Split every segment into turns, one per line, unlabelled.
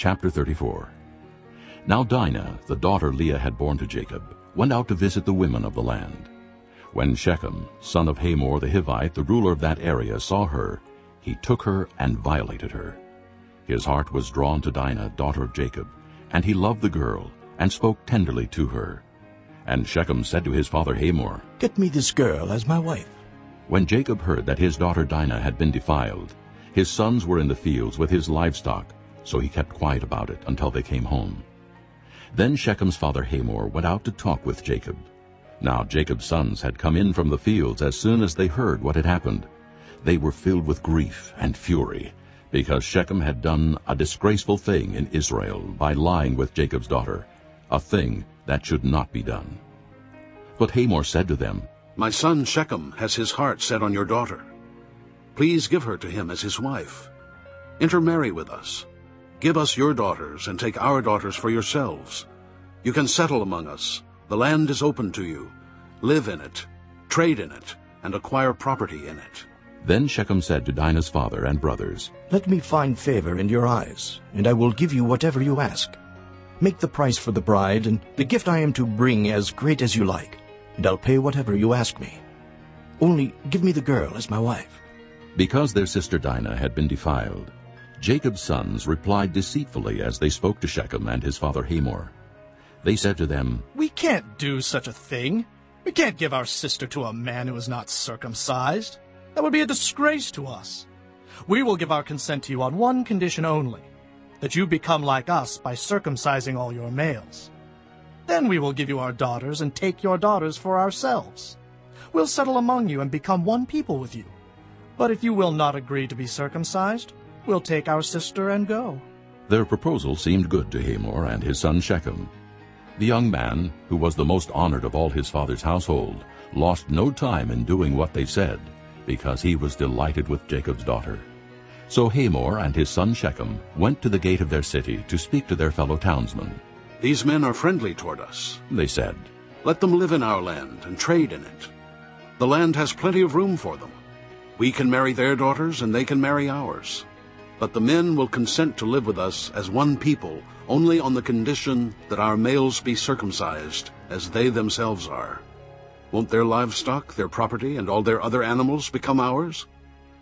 Chapter 34 Now Dinah, the daughter Leah had borne to Jacob, went out to visit the women of the land. When Shechem, son of Hamor the Hivite, the ruler of that area, saw her, he took her and violated her. His heart was drawn to Dinah, daughter of Jacob, and he loved the girl, and spoke tenderly to her. And Shechem said to his father Hamor,
Get me this girl as my wife.
When Jacob heard that his daughter Dinah had been defiled, his sons were in the fields with his livestock, so he kept quiet about it until they came home. Then Shechem's father Hamor went out to talk with Jacob. Now Jacob's sons had come in from the fields as soon as they heard what had happened. They were filled with grief and fury, because Shechem had done a disgraceful thing in Israel by lying with Jacob's daughter, a thing that should not be done. But Hamor said to them,
My son Shechem has his heart set on your daughter. Please give her to him as his wife. Intermarry with us. Give us your daughters and take our daughters for yourselves. You can settle among us. The land is open to you. Live in it, trade in it, and acquire property in it.
Then Shechem said to Dinah's father and brothers,
Let me find favor in your eyes, and I will give you whatever you ask. Make the price for the bride and the gift I am to bring as great as you like, and I'll pay whatever you ask me. Only give me the girl as my wife.
Because their sister Dinah had been defiled, Jacob's sons replied deceitfully as they spoke to Shechem and his father Hamor. They said to them,
We can't do such a thing. We can't give our sister to a man who is not circumcised. That would be a disgrace to us. We will give our consent to you on one condition only, that you become like us by circumcising all your males. Then we will give you our daughters and take your daughters for ourselves. We'll settle among you and become one people with you. But if you will not agree to be circumcised, we'll take our sister and go.
Their proposal seemed good to Hamor and his son Shechem. The young man, who was the most honored of all his father's household, lost no time in doing what they said, because he was delighted with Jacob's daughter. So Hamor and his son Shechem went to the gate of their city to speak to their fellow townsmen.
These men are friendly toward us.
They said,
Let them live in our land and trade in it. The land has plenty of room for them. We can marry their daughters and they can marry ours. But the men will consent to live with us as one people only on the condition that our males be circumcised, as they themselves are. Won't their livestock, their property, and all their other animals become ours?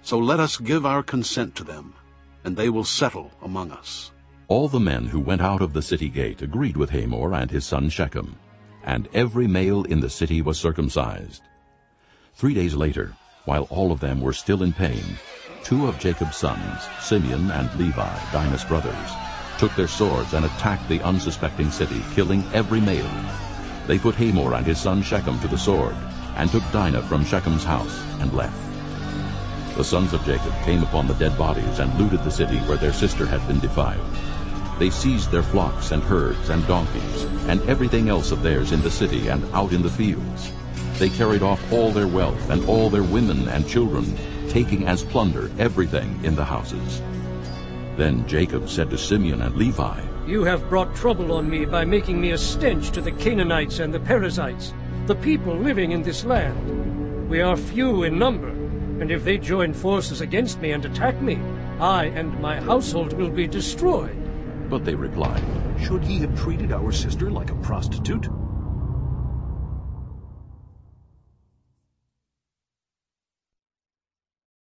So let us give our consent to them, and they will settle among us.
All the men who went out of the city gate agreed with Hamor and his son Shechem, and every male in the city was circumcised. Three days later, while all of them were still in pain, two of Jacob's sons, Simeon and Levi, Dinah's brothers, took their swords and attacked the unsuspecting city, killing every male. They put Hamor and his son Shechem to the sword, and took Dinah from Shechem's house, and left. The sons of Jacob came upon the dead bodies and looted the city where their sister had been defiled. They seized their flocks and herds and donkeys, and everything else of theirs in the city and out in the fields. They carried off all their wealth and all their women and children, taking as plunder everything in the houses. Then Jacob said to Simeon and Levi,
You have brought trouble on me by making me a stench to the Canaanites and the Perizzites, the people living in this land. We are few in number, and if they join forces against me and attack me, I and my household will be destroyed.
But they replied,
Should he have treated our sister like a prostitute?